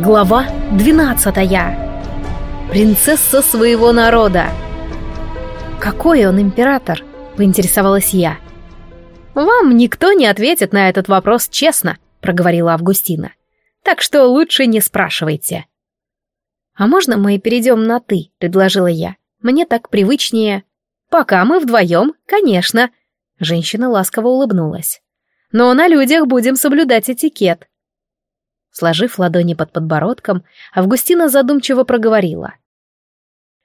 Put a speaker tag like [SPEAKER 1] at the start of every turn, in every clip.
[SPEAKER 1] Глава 12. Принцесса своего народа. Какой он император? поинтересовалась я. Вам никто не ответит на этот вопрос честно, проговорила Августина. Так что лучше не спрашивайте. А можно мы перейдем на ты, предложила я. Мне так привычнее. Пока мы вдвоем, конечно. Женщина ласково улыбнулась. Но на людях будем соблюдать этикет. Сложив ладони под подбородком, Августина задумчиво проговорила.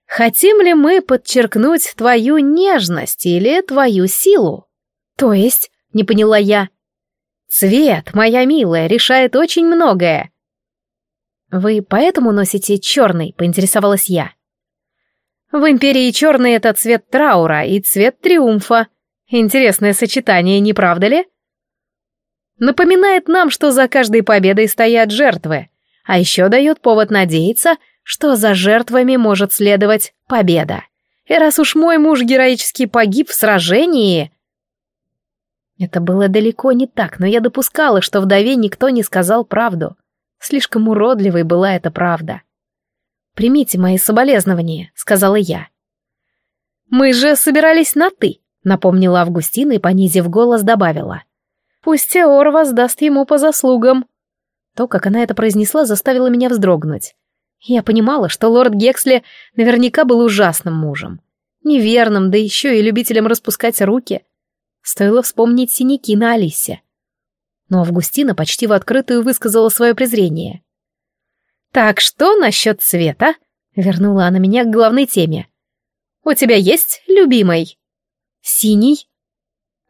[SPEAKER 1] «Хотим ли мы подчеркнуть твою нежность или твою силу?» «То есть?» — не поняла я. «Цвет, моя милая, решает очень многое». «Вы поэтому носите черный?» — поинтересовалась я. «В империи черный — это цвет траура и цвет триумфа. Интересное сочетание, не правда ли?» Напоминает нам, что за каждой победой стоят жертвы, а еще дает повод надеяться, что за жертвами может следовать победа. И раз уж мой муж героически погиб в сражении... Это было далеко не так, но я допускала, что вдове никто не сказал правду. Слишком уродливой была эта правда. «Примите мои соболезнования», — сказала я. «Мы же собирались на «ты», — напомнила Августина и, понизив голос, добавила. Пусть Теор воздаст ему по заслугам. То, как она это произнесла, заставило меня вздрогнуть. Я понимала, что лорд Гексли наверняка был ужасным мужем. Неверным, да еще и любителем распускать руки. Стоило вспомнить синяки на Алисе. Но Августина почти в открытую высказала свое презрение. «Так что насчет цвета?» — вернула она меня к главной теме. «У тебя есть любимый?» «Синий?»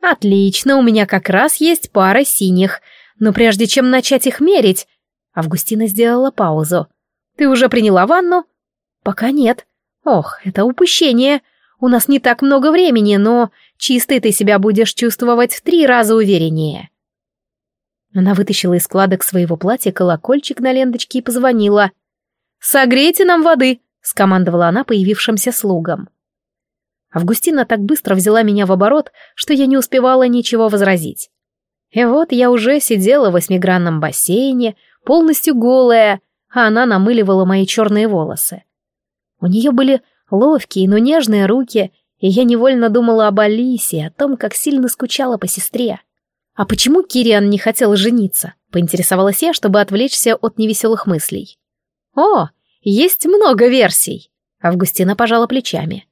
[SPEAKER 1] «Отлично, у меня как раз есть пара синих. Но прежде чем начать их мерить...» Августина сделала паузу. «Ты уже приняла ванну?» «Пока нет. Ох, это упущение. У нас не так много времени, но чистой ты себя будешь чувствовать в три раза увереннее». Она вытащила из складок своего платья колокольчик на ленточке и позвонила. «Согрейте нам воды!» — скомандовала она появившимся слугам. Августина так быстро взяла меня в оборот, что я не успевала ничего возразить. И вот я уже сидела в восьмигранном бассейне, полностью голая, а она намыливала мои черные волосы. У нее были ловкие, но нежные руки, и я невольно думала об Алисе, о том, как сильно скучала по сестре. «А почему Кириан не хотел жениться?» — поинтересовалась я, чтобы отвлечься от невеселых мыслей. «О, есть много версий!» — Августина пожала плечами.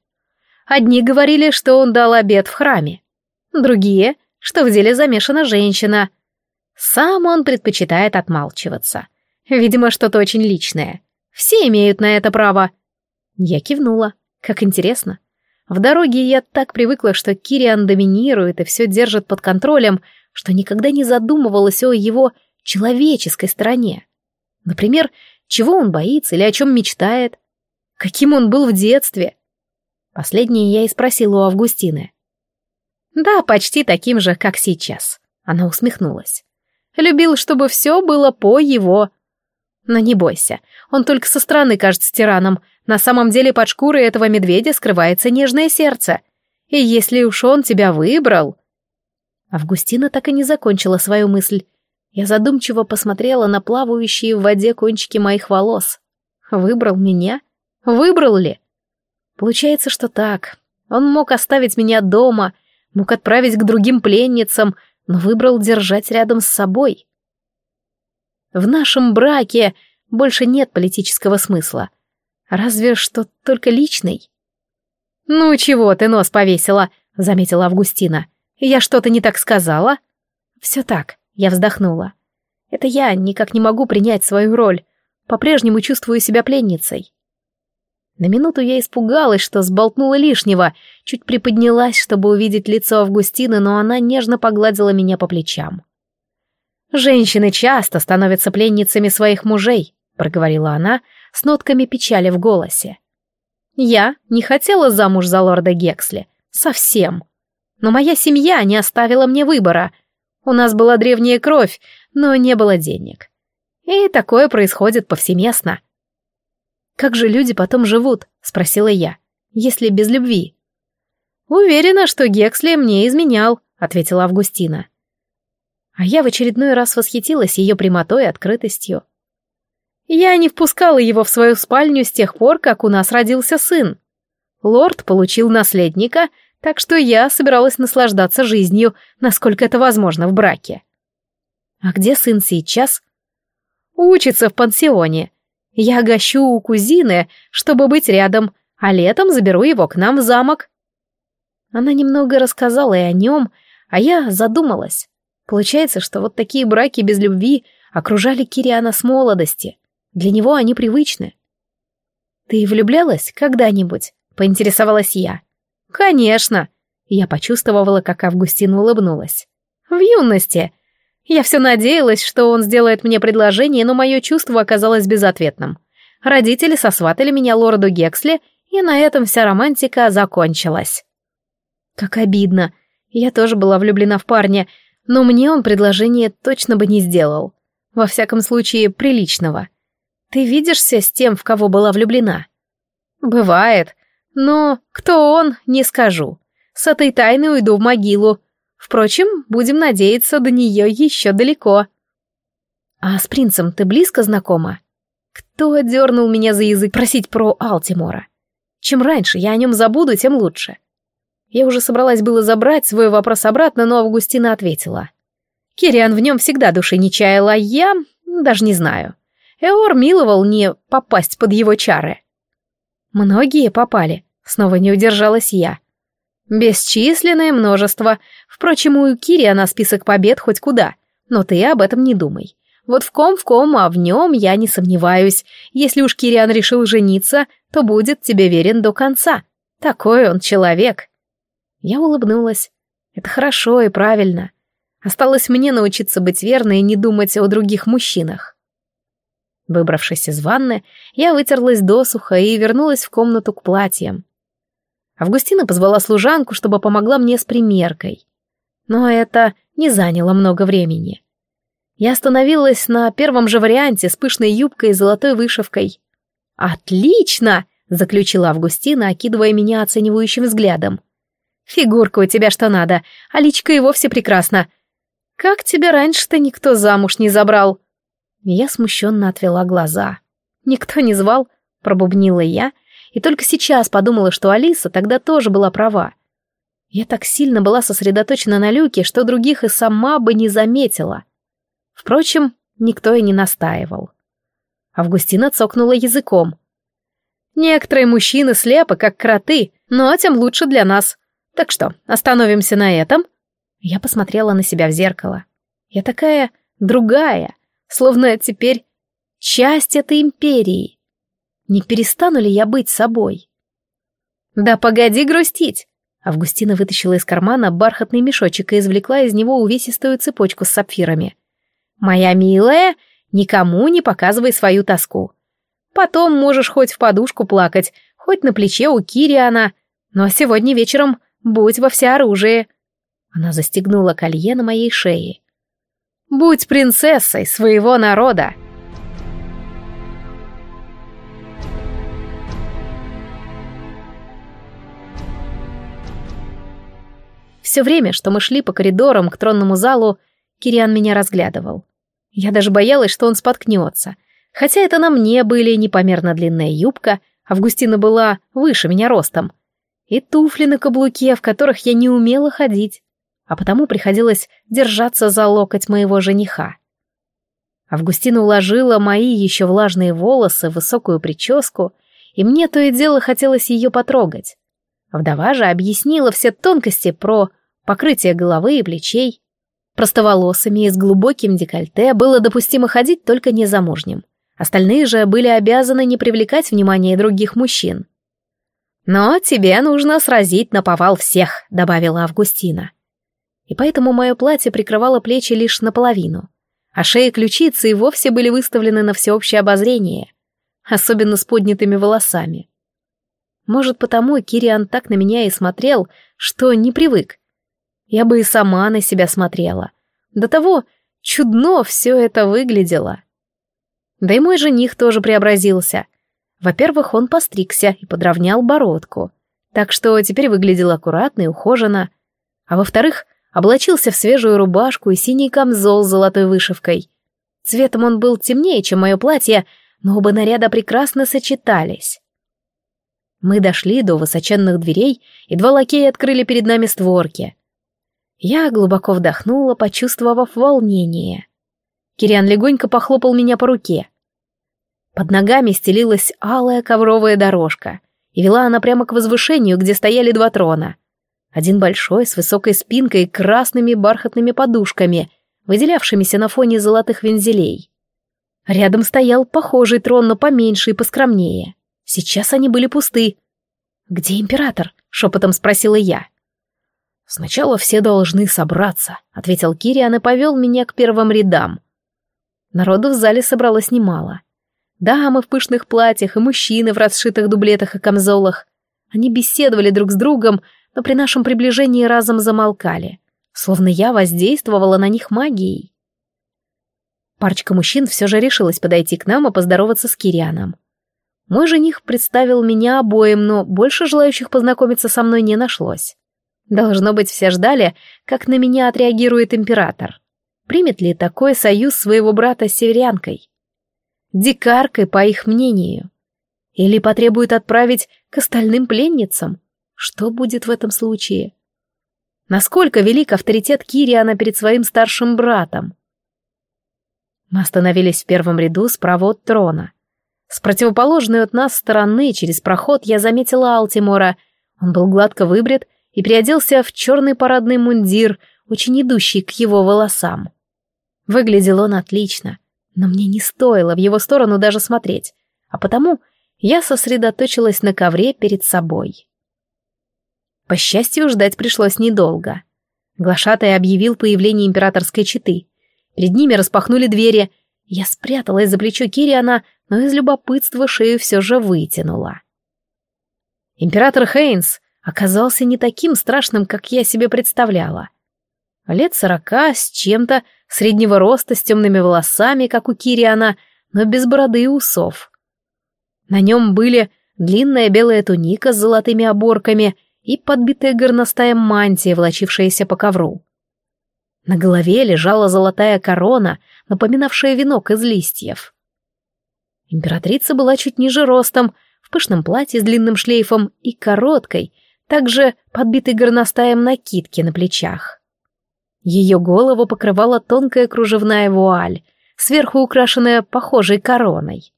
[SPEAKER 1] Одни говорили, что он дал обед в храме. Другие, что в деле замешана женщина. Сам он предпочитает отмалчиваться. Видимо, что-то очень личное. Все имеют на это право. Я кивнула. Как интересно. В дороге я так привыкла, что Кириан доминирует и все держит под контролем, что никогда не задумывалась о его человеческой стороне. Например, чего он боится или о чем мечтает. Каким он был в детстве — Последнее я и спросила у Августины. «Да, почти таким же, как сейчас», — она усмехнулась. «Любил, чтобы все было по его...» «Но не бойся, он только со стороны кажется тираном. На самом деле под шкурой этого медведя скрывается нежное сердце. И если уж он тебя выбрал...» Августина так и не закончила свою мысль. Я задумчиво посмотрела на плавающие в воде кончики моих волос. «Выбрал меня? Выбрал ли?» Получается, что так. Он мог оставить меня дома, мог отправить к другим пленницам, но выбрал держать рядом с собой. В нашем браке больше нет политического смысла. Разве что только личный. «Ну чего ты нос повесила?» — заметила Августина. «Я что-то не так сказала?» «Все так», — я вздохнула. «Это я никак не могу принять свою роль. По-прежнему чувствую себя пленницей». На минуту я испугалась, что сболтнула лишнего, чуть приподнялась, чтобы увидеть лицо Августины, но она нежно погладила меня по плечам. «Женщины часто становятся пленницами своих мужей», — проговорила она с нотками печали в голосе. «Я не хотела замуж за лорда Гексли. Совсем. Но моя семья не оставила мне выбора. У нас была древняя кровь, но не было денег. И такое происходит повсеместно». «Как же люди потом живут?» — спросила я. «Если без любви?» «Уверена, что Гексли мне изменял», — ответила Августина. А я в очередной раз восхитилась ее прямотой и открытостью. Я не впускала его в свою спальню с тех пор, как у нас родился сын. Лорд получил наследника, так что я собиралась наслаждаться жизнью, насколько это возможно в браке. А где сын сейчас? Учится в пансионе. Я гощу у кузины, чтобы быть рядом, а летом заберу его к нам в замок. Она немного рассказала и о нем, а я задумалась. Получается, что вот такие браки без любви окружали Кириана с молодости. Для него они привычны. «Ты влюблялась когда-нибудь?» — поинтересовалась я. «Конечно!» Я почувствовала, как Августин улыбнулась. «В юности. Я все надеялась, что он сделает мне предложение, но мое чувство оказалось безответным. Родители сосватали меня лорду Гексли, и на этом вся романтика закончилась. Как обидно. Я тоже была влюблена в парня, но мне он предложение точно бы не сделал. Во всяком случае, приличного. Ты видишься с тем, в кого была влюблена? Бывает. Но кто он, не скажу. С этой тайной уйду в могилу. Впрочем, будем надеяться, до нее еще далеко. А с принцем ты близко знакома? Кто дернул меня за язык просить про Алтимора? Чем раньше я о нем забуду, тем лучше. Я уже собралась было забрать свой вопрос обратно, но Августина ответила. Кириан в нем всегда души не чаяла, я даже не знаю. Эор миловал не попасть под его чары. Многие попали, снова не удержалась я. Бесчисленное множество. Впрочем, у Кириана список побед хоть куда, но ты об этом не думай. Вот в ком в ком, а в нем я не сомневаюсь. Если уж Кириан решил жениться, то будет тебе верен до конца. Такой он человек. Я улыбнулась. Это хорошо и правильно. Осталось мне научиться быть верной и не думать о других мужчинах. Выбравшись из ванны, я вытерлась досуха и вернулась в комнату к платьям. Августина позвала служанку, чтобы помогла мне с примеркой. Но это не заняло много времени. Я остановилась на первом же варианте с пышной юбкой и золотой вышивкой. «Отлично!» — заключила Августина, окидывая меня оценивающим взглядом. Фигурка у тебя что надо, а личка и вовсе прекрасна. Как тебя раньше-то никто замуж не забрал?» Я смущенно отвела глаза. «Никто не звал», — пробубнила я, и только сейчас подумала, что Алиса тогда тоже была права. Я так сильно была сосредоточена на Люке, что других и сама бы не заметила. Впрочем, никто и не настаивал. Августина цокнула языком. «Некоторые мужчины слепы, как кроты, но тем лучше для нас. Так что, остановимся на этом?» Я посмотрела на себя в зеркало. Я такая другая, словно теперь часть этой империи. Не перестану ли я быть собой? «Да погоди грустить!» Августина вытащила из кармана бархатный мешочек и извлекла из него увесистую цепочку с сапфирами. «Моя милая, никому не показывай свою тоску. Потом можешь хоть в подушку плакать, хоть на плече у Кириана, но сегодня вечером Будь во всеоружии. Она застегнула колье на моей шее. Будь принцессой своего народа. Все время, что мы шли по коридорам к тронному залу, Кириан меня разглядывал. Я даже боялась, что он споткнется. Хотя это на мне были непомерно длинная юбка, Августина была выше меня ростом — и туфли на каблуке, в которых я не умела ходить, а потому приходилось держаться за локоть моего жениха. Августина уложила мои еще влажные волосы в высокую прическу, и мне то и дело хотелось ее потрогать. Вдова же объяснила все тонкости про покрытие головы и плечей. Простоволосыми и с глубоким декольте было допустимо ходить только незамужним. Остальные же были обязаны не привлекать внимания других мужчин. «Но тебе нужно сразить на повал всех», — добавила Августина. И поэтому мое платье прикрывало плечи лишь наполовину, а шеи и ключицы и вовсе были выставлены на всеобщее обозрение, особенно с поднятыми волосами. Может, потому Кириан так на меня и смотрел, что не привык. Я бы и сама на себя смотрела. До того чудно все это выглядело. Да и мой жених тоже преобразился. Во-первых, он постригся и подровнял бородку, так что теперь выглядел аккуратно и ухоженно. А во-вторых, облачился в свежую рубашку и синий камзол с золотой вышивкой. Цветом он был темнее, чем мое платье, но оба наряда прекрасно сочетались. Мы дошли до высоченных дверей, и два лакея открыли перед нами створки. Я глубоко вдохнула, почувствовав волнение. Кириан легонько похлопал меня по руке. Под ногами стелилась алая ковровая дорожка, и вела она прямо к возвышению, где стояли два трона. Один большой, с высокой спинкой и красными бархатными подушками, выделявшимися на фоне золотых вензелей. Рядом стоял похожий трон, но поменьше и поскромнее. Сейчас они были пусты. «Где император?» — шепотом спросила я. «Сначала все должны собраться», — ответил Кириан и повел меня к первым рядам. Народу в зале собралось немало. Дамы в пышных платьях и мужчины в расшитых дублетах и камзолах. Они беседовали друг с другом, но при нашем приближении разом замолкали, словно я воздействовала на них магией. Парочка мужчин все же решилась подойти к нам и поздороваться с Кирианом. Мой жених представил меня обоим, но больше желающих познакомиться со мной не нашлось. Должно быть, все ждали, как на меня отреагирует император. Примет ли такой союз своего брата с северянкой? Дикаркой, по их мнению. Или потребует отправить к остальным пленницам? Что будет в этом случае? Насколько велик авторитет Кириана перед своим старшим братом? Мы остановились в первом ряду справа от трона. С противоположной от нас стороны, через проход, я заметила Алтимора. Он был гладко выбрит и приоделся в черный парадный мундир, очень идущий к его волосам. Выглядел он отлично, но мне не стоило в его сторону даже смотреть, а потому я сосредоточилась на ковре перед собой. По счастью, ждать пришлось недолго. Глашатай объявил появление императорской четы. Перед ними распахнули двери. Я спряталась за плечо Кириана, но из любопытства шею все же вытянула. Император Хейнс оказался не таким страшным, как я себе представляла. Лет сорока, с чем-то, среднего роста, с темными волосами, как у Кириана, но без бороды и усов. На нем были длинная белая туника с золотыми оборками — и подбитая горностаем мантия, влочившаяся по ковру. На голове лежала золотая корона, напоминавшая венок из листьев. Императрица была чуть ниже ростом, в пышном платье с длинным шлейфом и короткой, также подбитой горностаем накидки на плечах. Ее голову покрывала тонкая кружевная вуаль, сверху украшенная похожей короной.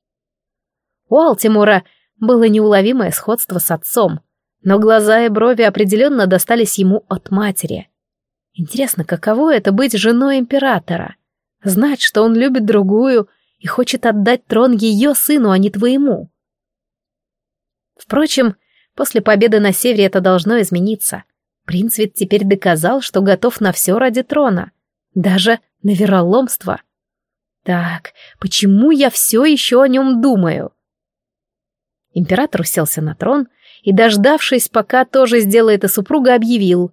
[SPEAKER 1] У Алтимура было неуловимое сходство с отцом, но глаза и брови определенно достались ему от матери. Интересно, каково это быть женой императора? Знать, что он любит другую и хочет отдать трон ее сыну, а не твоему. Впрочем, после победы на севере это должно измениться. Принц ведь теперь доказал, что готов на все ради трона. Даже на вероломство. Так, почему я все еще о нем думаю? Император уселся на трон и, дождавшись, пока тоже сделает и супруга, объявил.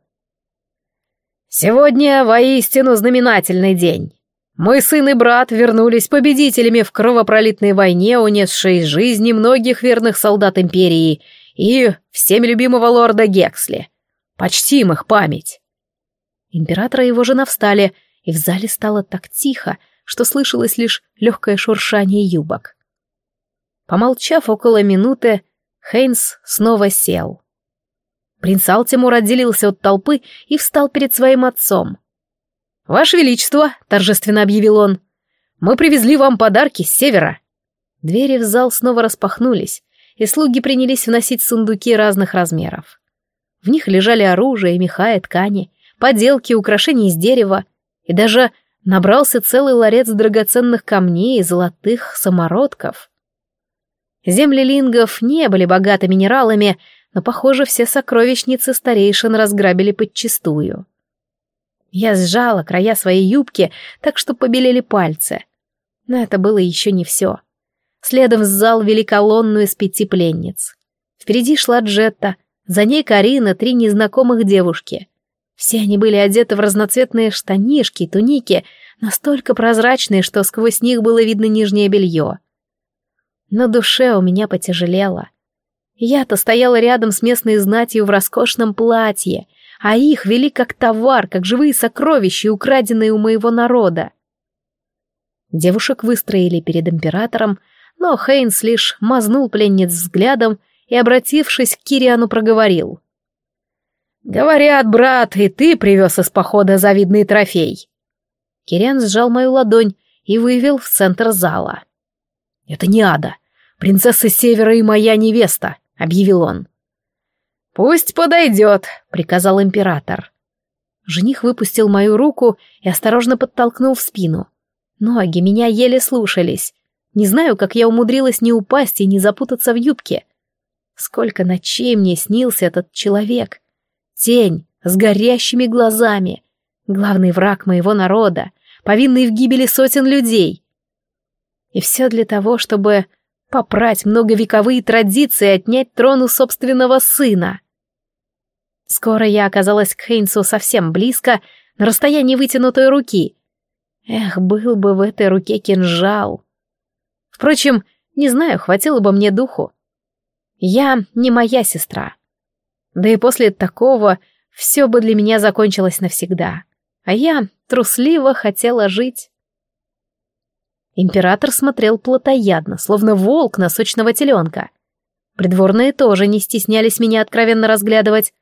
[SPEAKER 1] «Сегодня воистину знаменательный день. Мой сын и брат вернулись победителями в кровопролитной войне, унесшей жизни многих верных солдат Империи и всеми любимого лорда Гексли. Почтим их память». Император и его жена встали, и в зале стало так тихо, что слышалось лишь легкое шуршание юбок. Помолчав около минуты, Хейнс снова сел. Принц Алтимур отделился от толпы и встал перед своим отцом. «Ваше Величество», — торжественно объявил он, — «мы привезли вам подарки с севера». Двери в зал снова распахнулись, и слуги принялись вносить сундуки разных размеров. В них лежали оружие, меха и ткани, поделки, украшения из дерева, и даже набрался целый ларец драгоценных камней и золотых самородков. Земли лингов не были богаты минералами, но, похоже, все сокровищницы старейшин разграбили подчистую. Я сжала края своей юбки, так что побелели пальцы. Но это было еще не все. Следом в зал вели колонну из пяти пленниц. Впереди шла Джетта, за ней Карина, три незнакомых девушки. Все они были одеты в разноцветные штанишки, туники, настолько прозрачные, что сквозь них было видно нижнее белье. На душе у меня потяжелело. Я-то стояла рядом с местной знатью в роскошном платье, а их вели как товар, как живые сокровища, украденные у моего народа. Девушек выстроили перед императором, но Хейнс лишь мазнул пленниц взглядом и, обратившись к Кириану, проговорил. «Говорят, брат, и ты привез из похода завидный трофей». Кириан сжал мою ладонь и вывел в центр зала. «Это не ада. Принцесса Севера и моя невеста», — объявил он. «Пусть подойдет», — приказал император. Жених выпустил мою руку и осторожно подтолкнул в спину. Ноги меня еле слушались. Не знаю, как я умудрилась не упасть и не запутаться в юбке. Сколько ночей мне снился этот человек. Тень с горящими глазами. Главный враг моего народа, повинный в гибели сотен людей. И все для того, чтобы попрать многовековые традиции и отнять трон у собственного сына. Скоро я оказалась к Хейнсу совсем близко, на расстоянии вытянутой руки. Эх, был бы в этой руке кинжал. Впрочем, не знаю, хватило бы мне духу. Я не моя сестра. Да и после такого все бы для меня закончилось навсегда. А я трусливо хотела жить. Император смотрел плотоядно, словно волк на сочного теленка. Придворные тоже не стеснялись меня откровенно разглядывать.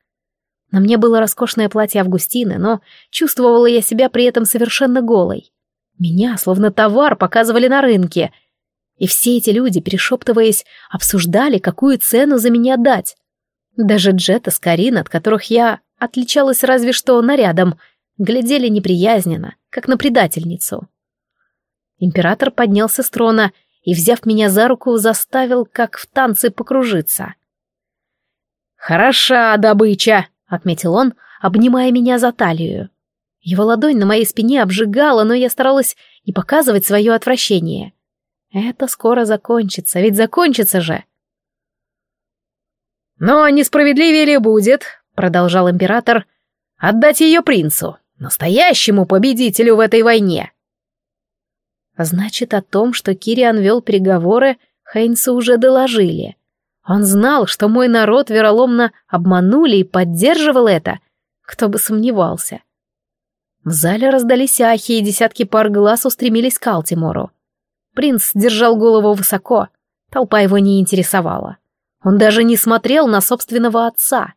[SPEAKER 1] На мне было роскошное платье Августины, но чувствовала я себя при этом совершенно голой. Меня, словно товар, показывали на рынке. И все эти люди, перешептываясь, обсуждали, какую цену за меня дать. Даже Джета с Карин, от которых я отличалась разве что нарядом, глядели неприязненно, как на предательницу. Император поднялся с трона и, взяв меня за руку, заставил, как в танце, покружиться. «Хороша добыча!» — отметил он, обнимая меня за талию. Его ладонь на моей спине обжигала, но я старалась не показывать свое отвращение. Это скоро закончится, ведь закончится же. «Но несправедливее ли будет, — продолжал император, — отдать ее принцу, настоящему победителю в этой войне?» Значит, о том, что Кириан вел переговоры, Хейнсу уже доложили. Он знал, что мой народ вероломно обманули и поддерживал это. Кто бы сомневался. В зале раздались ахи, и десятки пар глаз устремились к Алтимору. Принц держал голову высоко, толпа его не интересовала. Он даже не смотрел на собственного отца.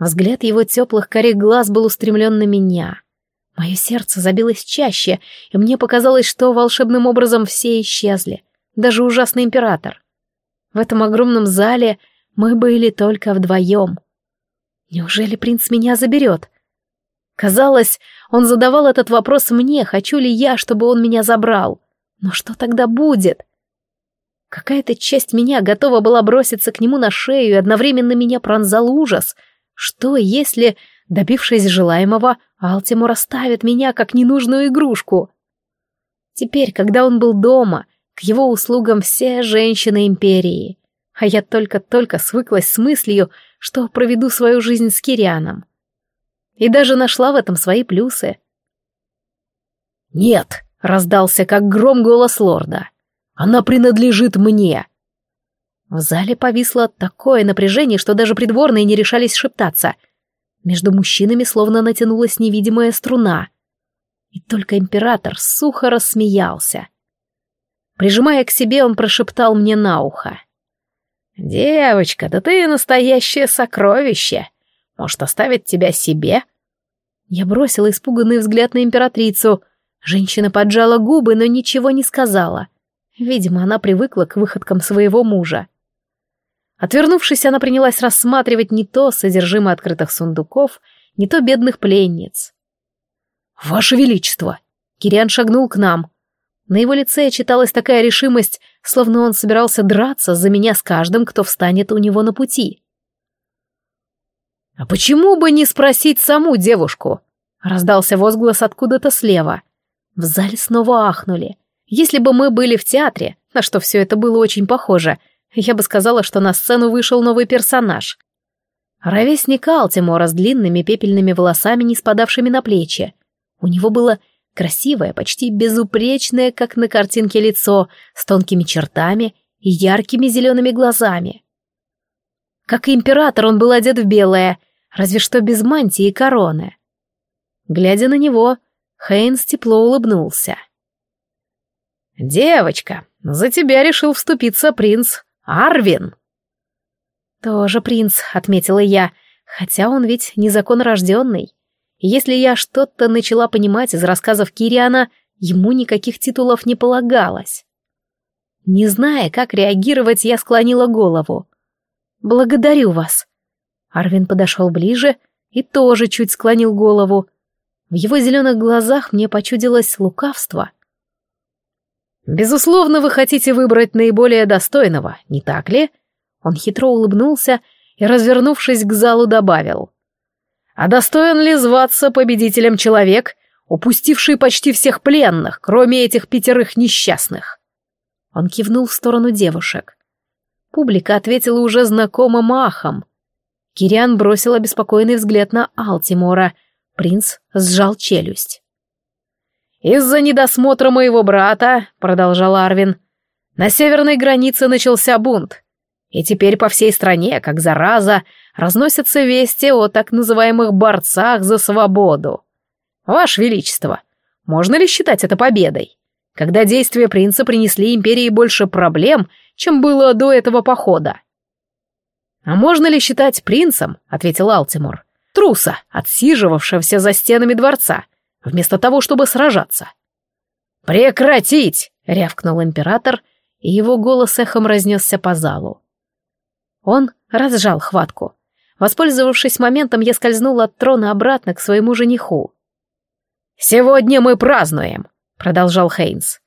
[SPEAKER 1] Взгляд его теплых корих глаз был устремлен на меня. Мое сердце забилось чаще, и мне показалось, что волшебным образом все исчезли, даже ужасный император. В этом огромном зале мы были только вдвоем. Неужели принц меня заберет? Казалось, он задавал этот вопрос мне, хочу ли я, чтобы он меня забрал. Но что тогда будет? Какая-то часть меня готова была броситься к нему на шею, и одновременно меня пронзал ужас. Что, если, добившись желаемого, Алтимур оставит меня как ненужную игрушку? Теперь, когда он был дома, к его услугам все женщины империи. А я только-только свыклась с мыслью, что проведу свою жизнь с Кирианом. И даже нашла в этом свои плюсы. «Нет!» — раздался как гром голос лорда. Она принадлежит мне!» В зале повисло такое напряжение, что даже придворные не решались шептаться. Между мужчинами словно натянулась невидимая струна. И только император сухо рассмеялся. Прижимая к себе, он прошептал мне на ухо. «Девочка, да ты настоящее сокровище! Может, оставить тебя себе?» Я бросила испуганный взгляд на императрицу. Женщина поджала губы, но ничего не сказала. — Видимо, она привыкла к выходкам своего мужа. Отвернувшись, она принялась рассматривать не то содержимое открытых сундуков, не то бедных пленниц. «Ваше Величество!» Кириан шагнул к нам. На его лице читалась такая решимость, словно он собирался драться за меня с каждым, кто встанет у него на пути. «А почему бы не спросить саму девушку?» Раздался возглас откуда-то слева. В зале снова ахнули. Если бы мы были в театре, на что все это было очень похоже, я бы сказала, что на сцену вышел новый персонаж. Ровесник Алтимора с длинными пепельными волосами, не спадавшими на плечи. У него было красивое, почти безупречное, как на картинке лицо, с тонкими чертами и яркими зелеными глазами. Как и император, он был одет в белое, разве что без мантии и короны. Глядя на него, Хейнс тепло улыбнулся. — «Девочка, За тебя решил вступиться принц Арвин. Тоже принц, отметила я, хотя он ведь незаконнорожденный. Если я что-то начала понимать из рассказов Кириана, ему никаких титулов не полагалось. Не зная, как реагировать, я склонила голову. «Благодарю вас». Арвин подошел ближе и тоже чуть склонил голову. В его зеленых глазах мне почудилось лукавство. «Безусловно, вы хотите выбрать наиболее достойного, не так ли?» Он хитро улыбнулся и, развернувшись к залу, добавил. «А достоин ли зваться победителем человек, упустивший почти всех пленных, кроме этих пятерых несчастных?» Он кивнул в сторону девушек. Публика ответила уже знакомым ахом. Кириан бросил обеспокоенный взгляд на Алтимора. Принц сжал челюсть. «Из-за недосмотра моего брата», — продолжал Арвин, — «на северной границе начался бунт. И теперь по всей стране, как зараза, разносятся вести о так называемых борцах за свободу. Ваше Величество, можно ли считать это победой? Когда действия принца принесли империи больше проблем, чем было до этого похода. «А можно ли считать принцем?» — ответил Алтимор. «Труса, отсиживавшегося за стенами дворца, вместо того, чтобы сражаться». «Прекратить!» — рявкнул император, и его голос эхом разнесся по залу. Он разжал хватку. Воспользовавшись моментом, я скользнул от трона обратно к своему жениху. «Сегодня мы празднуем», — продолжал Хейнс.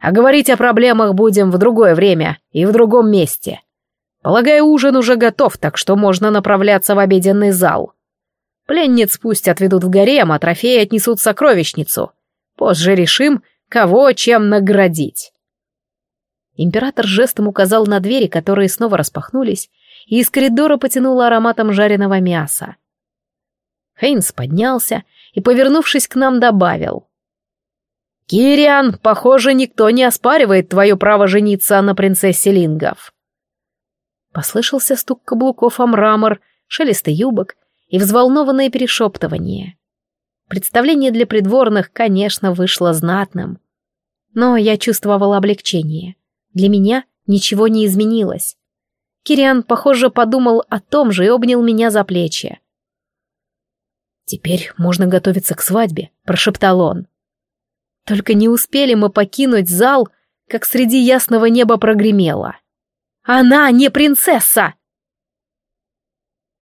[SPEAKER 1] «А говорить о проблемах будем в другое время и в другом месте. Полагаю, ужин уже готов, так что можно направляться в обеденный зал. Пленниц пусть отведут в гарем, а трофеи отнесут в сокровищницу. Позже решим, кого чем наградить». Император жестом указал на двери, которые снова распахнулись, и из коридора потянуло ароматом жареного мяса. Хейнс поднялся и, повернувшись к нам, добавил. «Кириан, похоже, никто не оспаривает твое право жениться на принцессе Лингов». Послышался стук каблуков о мрамор, шелест юбок и взволнованное перешептывание. Представление для придворных, конечно, вышло знатным. Но я чувствовала облегчение. Для меня ничего не изменилось. Кириан, похоже, подумал о том же и обнял меня за плечи. «Теперь можно готовиться к свадьбе», — прошептал он. Только не успели мы покинуть зал, как среди ясного неба прогремело. «Она не принцесса!»